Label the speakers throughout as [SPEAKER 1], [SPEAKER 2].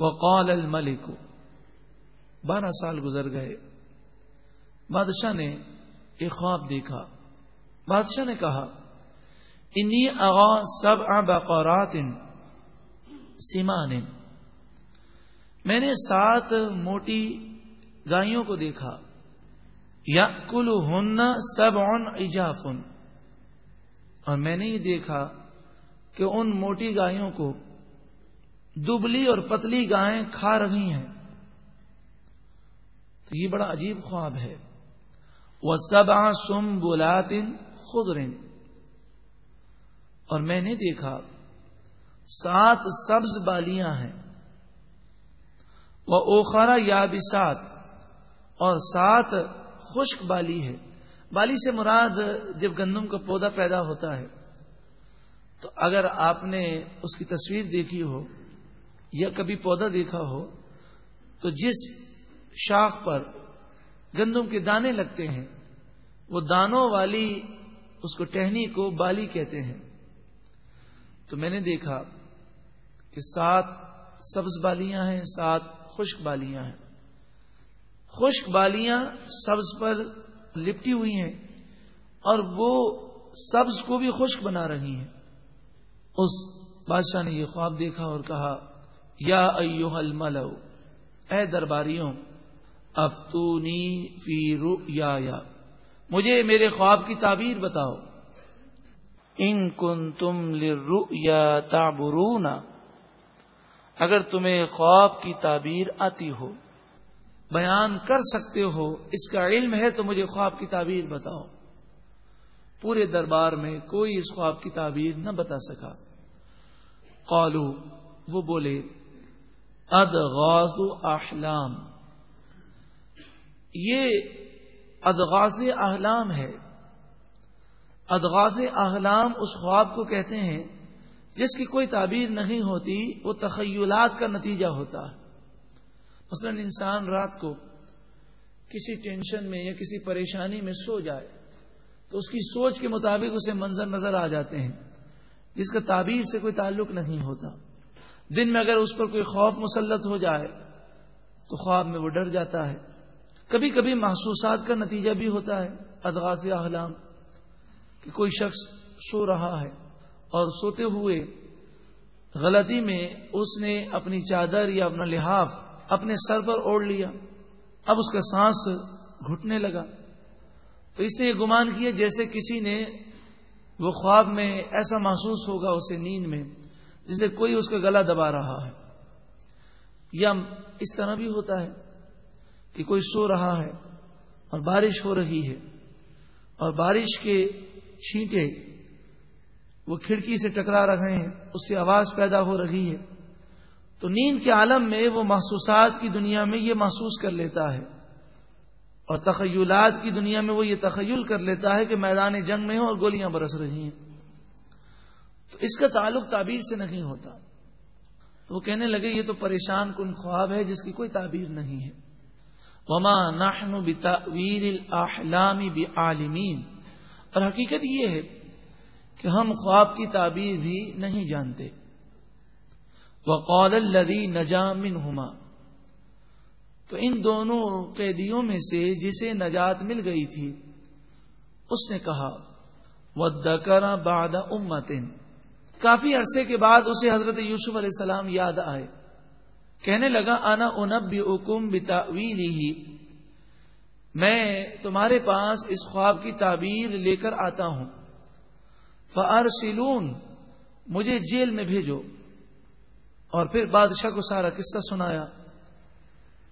[SPEAKER 1] وقال الملک. بارہ سال گزر گئے. بادشاہ نے ایک خواب دیکھا. بادشاہ نے کہا، انی اغا سب بقورات سیمان. میں نے سات موٹی گائیوں کو دیکھا. یا کل ہن سب ان ایجافن. اور میں نے یہ دیکھا کہ ان موٹی گایوں کو دبلی اور پتلی گائیں کھا رہی ہیں۔ تو یہ بڑا عجیب خواب ہے۔ وہ سب سم بلاتن خود اور میں نے دیکھا، سات سبز بالیاں ہیں۔ وہ اوخارا یا اور سات خشک بالی ہے۔ بالی سے مراد جب گندم کا پودا پیدا ہوتا ہے۔ تو اگر آپ نے اس کی تصویر دیکھی ہو یا کبھی پودا دیکھا ہو، تو جس شاخ پر گندم کے دانے لگتے ہیں، وہ دانوں والی اس کو ٹہنی کو بالی کہتے ہیں۔ تو میں نے دیکھا کہ سات سبز بالیاں ہیں، سات خشک بالیاں ہیں۔ خشک بالیاں سبز پر لپٹی ہوئی ہیں اور وہ سبز کو بھی خشک بنا رہی ہیں۔ اس بادشاہ نے یہ خواب دیکھا اور کہا یا ایوہ الملو، اے درباریوں، افتونی فی رؤیا یا مجھے میرے خواب کی تعبیر بتاؤ۔ ان کن تم لرؤیا تعبرون، اگر تمہیں خواب کی تعبیر آتی ہو، بیان کر سکتے ہو، اس کا علم ہے تو مجھے خواب کی تعبیر بتاؤ۔ پورے دربار میں کوئی اس خواب کی تعبیر نہ بتا سکا۔ قالو، وہ بولے ادغاز احلام۔ یہ ادغاز احلام ہے۔ ادغاز احلام اس خواب کو کہتے ہیں جس کی کوئی تعبیر نہیں ہوتی، وہ تخیلات کا نتیجہ ہوتا۔ ہے مثلا انسان رات کو کسی ٹینشن میں یا کسی پریشانی میں سو جائے تو اس کی سوچ کے مطابق اسے منظر نظر آ جاتے ہیں، جس کا تعبیر سے کوئی تعلق نہیں ہوتا۔ دن میں اگر اس پر کوئی خوف مسلط ہو جائے تو خواب میں وہ ڈر جاتا ہے۔ کبھی کبھی محسوسات کا نتیجہ بھی ہوتا ہے۔ ادغاز احلام کہ کوئی شخص سو رہا ہے اور سوتے ہوئے غلطی میں اس نے اپنی چادر یا اپنا لحاف اپنے سر پر اوڑھ لیا۔ اب اس کا سانس گھٹنے لگا۔ تو اس نے یہ گمان کیا جیسے کسی نے وہ خواب میں ایسا محسوس ہوگا اسے نیند میں۔ جسے کوئی اس کا گلا دبا رہا ہے یا اس طرح بھی ہوتا ہے کہ کوئی سو رہا ہے اور بارش ہو رہی ہے اور بارش کے چھینٹے وہ کھڑکی سے ٹکرا رہے ہیں، اس سے آواز پیدا ہو رہی ہے، تو نیند کے عالم میں وہ محسوسات کی دنیا میں یہ محسوس کر لیتا ہے اور تخیلات کی دنیا میں وہ یہ تخیل کر لیتا ہے کہ میدان جنگ میں ہو اور گولیاں برس رہی ہیں۔ تو اس کا تعلق تعبیر سے نہیں ہوتا۔ تو وہ کہنے لگے، یہ تو پریشان کن خواب ہے، جس کی کوئی تعبیر نہیں ہے۔ وما نحن بتاویر الاحلام بعالمین اور حقیقت یہ ہے کہ ہم خواب کی تعبیر بھی نہیں جانتے۔ وقال الذي نجا منهما۔ تو ان دونوں قیدیوں میں سے جسے نجات مل گئی تھی، اس نے کہا ودکر بعد امتن کافی عرصے کے بعد اسے حضرت یوسف علیہ السلام یاد آئے۔ کہنے لگا، انا انب حکم بتاویلی ہی میں تمہارے پاس اس خواب کی تعبیر لے کر آتا ہوں۔ فارسلون، مجھے جیل میں بھیجو۔ اور پھر بادشاہ کو سارا قصہ سنایا۔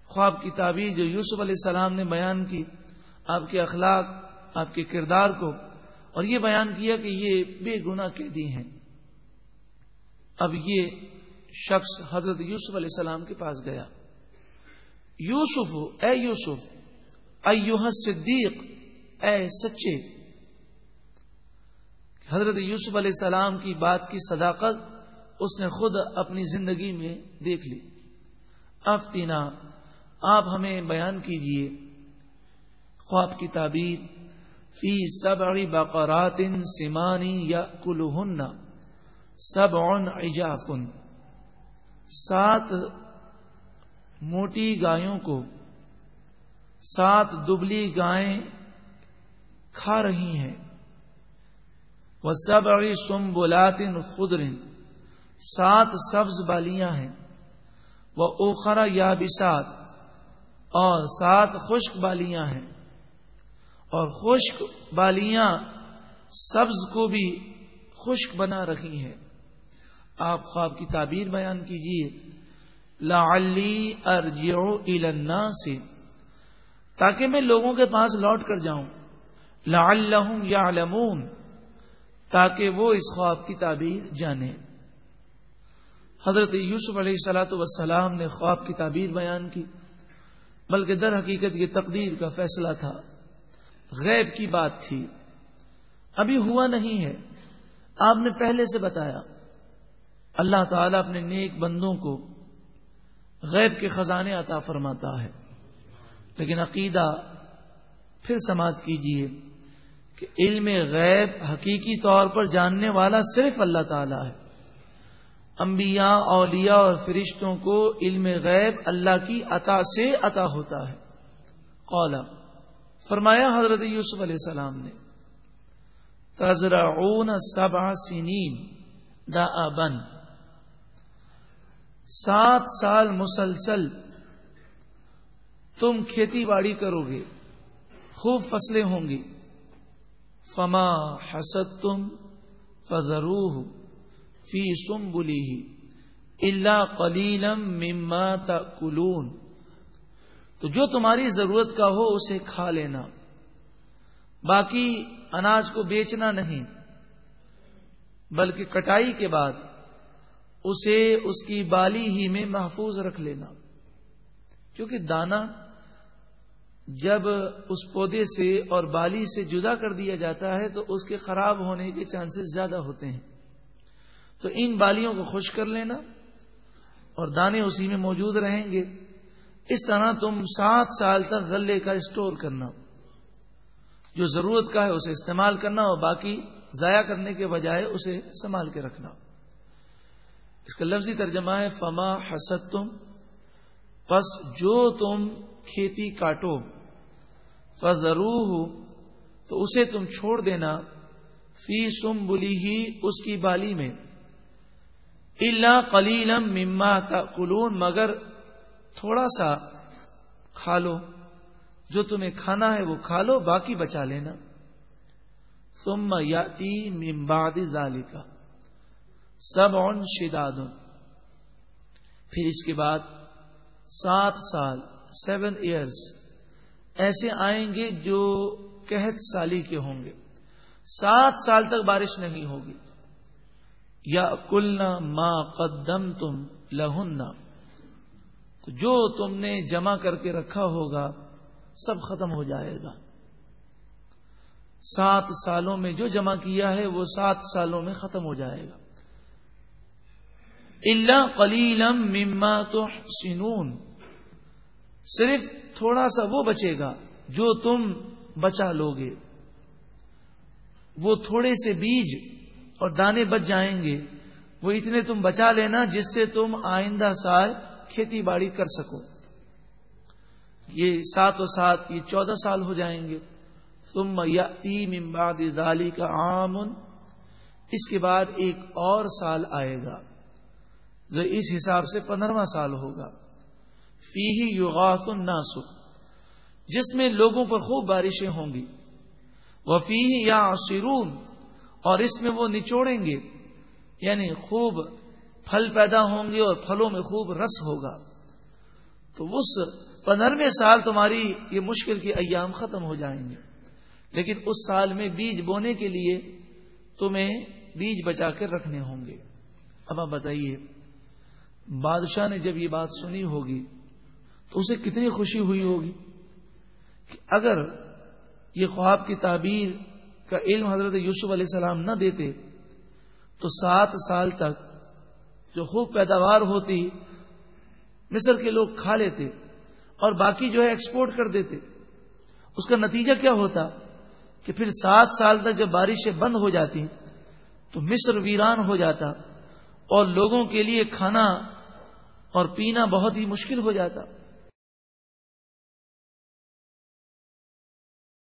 [SPEAKER 1] خواب کی تعبیر جو یوسف علیہ السلام نے بیان کی، آپ کے اخلاق، آپ کے کردار کو، اور یہ بیان کیا کہ یہ بے گنا قیدی ہیں۔ اب یہ شخص حضرت یوسف علیہ السلام کے پاس گیا۔ یوسف، اے یوسف، ایوہ صدیق اے سچے۔ حضرت یوسف علیہ السلام کی بات کی صداقت اس نے خود اپنی زندگی میں دیکھ لی۔ افتینا، آپ ہمیں بیان کیجیے۔ خواب کی تعبیر، فی سبع بقرات سمانی یا کلوہن سب اجافن سات موٹی گایوں کو، سات دبلی گائیں کھا رہی ہیں۔ وہ سب اڑی سم بلاتن خدرن سات سبز بالیاں ہیں۔ وہ اوخرا یا بسات اور سات خشک بالیاں ہیں۔ اور خشک بالیاں سبز کو بھی خشک بنا رہی ہیں۔ آپ خواب کی تعبیر بیان کیجیے لعلی ارجعو النا سے تاکہ میں لوگوں کے پاس لوٹ کر جاؤں۔ لعلہم یعلمون، تاکہ وہ اس خواب کی تعبیر جانے۔ حضرت یوسف علیہ السلاۃ وسلام نے خواب کی تعبیر بیان کی، بلکہ در حقیقت یہ تقدیر کا فیصلہ تھا۔ غیب کی بات تھی۔ ابھی ہوا نہیں ہے۔ آپ نے پہلے سے بتایا۔ اللہ تعالیٰ اپنے نیک بندوں کو غیب کے خزانے عطا فرماتا ہے۔ لیکن عقیدہ پھر سماعت کیجیے کہ علم غیب حقیقی طور پر جاننے والا صرف اللہ تعالیٰ ہے۔ انبیاء، اولیاء اور فرشتوں کو علم غیب اللہ کی عطا سے عطا ہوتا ہے۔ قولا فرمایا حضرت یوسف علیہ السلام نے، تزرعون سبع سنین دا بن۔ سات سال مسلسل تم کھیتی باڑی کرو گے، خوب فصلیں ہوں گی۔ فما حسد تم فضرو فی سم بلی اللہ کلیلم مما تلون تو جو تمہاری ضرورت کا ہو اسے کھا لینا، باقی اناج کو بیچنا نہیں، بلکہ کٹائی کے بعد اسے اس کی بالی ہی میں محفوظ رکھ لینا۔ کیونکہ دانا جب اس پودے سے اور بالی سے جدا کر دیا جاتا ہے تو اس کے خراب ہونے کے چانسز زیادہ ہوتے ہیں۔ تو ان بالیوں کو خوش کر لینا اور دانے اسی میں موجود رہیں گے۔ اس طرح تم سات سال تک غلے کا اسٹور کرنا، جو ضرورت کا ہے اسے استعمال کرنا اور باقی ضائع کرنے کے بجائے اسے سنبھال کے رکھنا۔ اس کا لفظی ترجمہ ہے، فما حسد تم پس جو تم کھیتی کاٹو فضرو تو اسے تم چھوڑ دینا فی سم بلی ہی اس کی بالی میں۔ اللہ کلیلم مما کلون مگر تھوڑا سا کھا لو۔ جو تمہیں کھانا ہے، وہ کھا لو، باقی بچا لینا۔ ثم یاتی ممباد ظالی کا سب اون شداد پھر اس کے بعد سات سال سیون ایئرس ایسے آئیں گے جو قحط سالی کے ہوں گے۔ سات سال تک بارش نہیں ہوگی۔ یا کلنا ما قدم تم لہننا تو جو تم نے جمع کر کے رکھا ہوگا، سب ختم ہو جائے گا۔ سات سالوں میں جو جمع کیا ہے، وہ سات سالوں میں ختم ہو جائے گا۔ اللہ کلیلم مما تو سنون صرف تھوڑا سا وہ بچے گا جو تم بچا لوگے۔ وہ تھوڑے سے بیج اور دانے بچ جائیں گے۔ وہ اتنے تم بچا لینا جس سے تم آئندہ سال کھیتی باڑی کر سکو۔ یہ سات و سات، یہ چودہ سال ہو جائیں گے۔ تم ممباد دالی کا آمن اس کے بعد ایک اور سال آئے گا۔ جو اس حساب سے پندرہواں سال ہوگا۔ فی ہی یوغاف الناس، جس میں لوگوں پر خوب بارشیں ہوں گی۔ وہ یا سرون اور اس میں وہ نچوڑیں گے یعنی خوب پھل پیدا ہوں گے اور پھلوں میں خوب رس ہوگا۔ تو اس پندرہویں سال تمہاری یہ مشکل کے ایام ختم ہو جائیں گے۔ لیکن اس سال میں بیج بونے کے لیے تمہیں بیج بچا کر رکھنے ہوں گے۔ اب آپ بتائیے۔ بادشاہ نے جب یہ بات سنی ہوگی تو اسے کتنی خوشی ہوئی ہوگی کہ اگر یہ خواب کی تعبیر کا علم حضرت یوسف علیہ السلام نہ دیتے تو سات سال تک جو خوب پیداوار ہوتی، مصر کے لوگ کھا لیتے اور باقی جو ہے ایکسپورٹ کر دیتے، اس کا نتیجہ کیا ہوتا کہ پھر سات سال تک جب بارشیں بند ہو جاتی تو مصر ویران ہو جاتا اور لوگوں کے لیے کھانا اور پینا بہت ہی مشکل ہو جاتا۔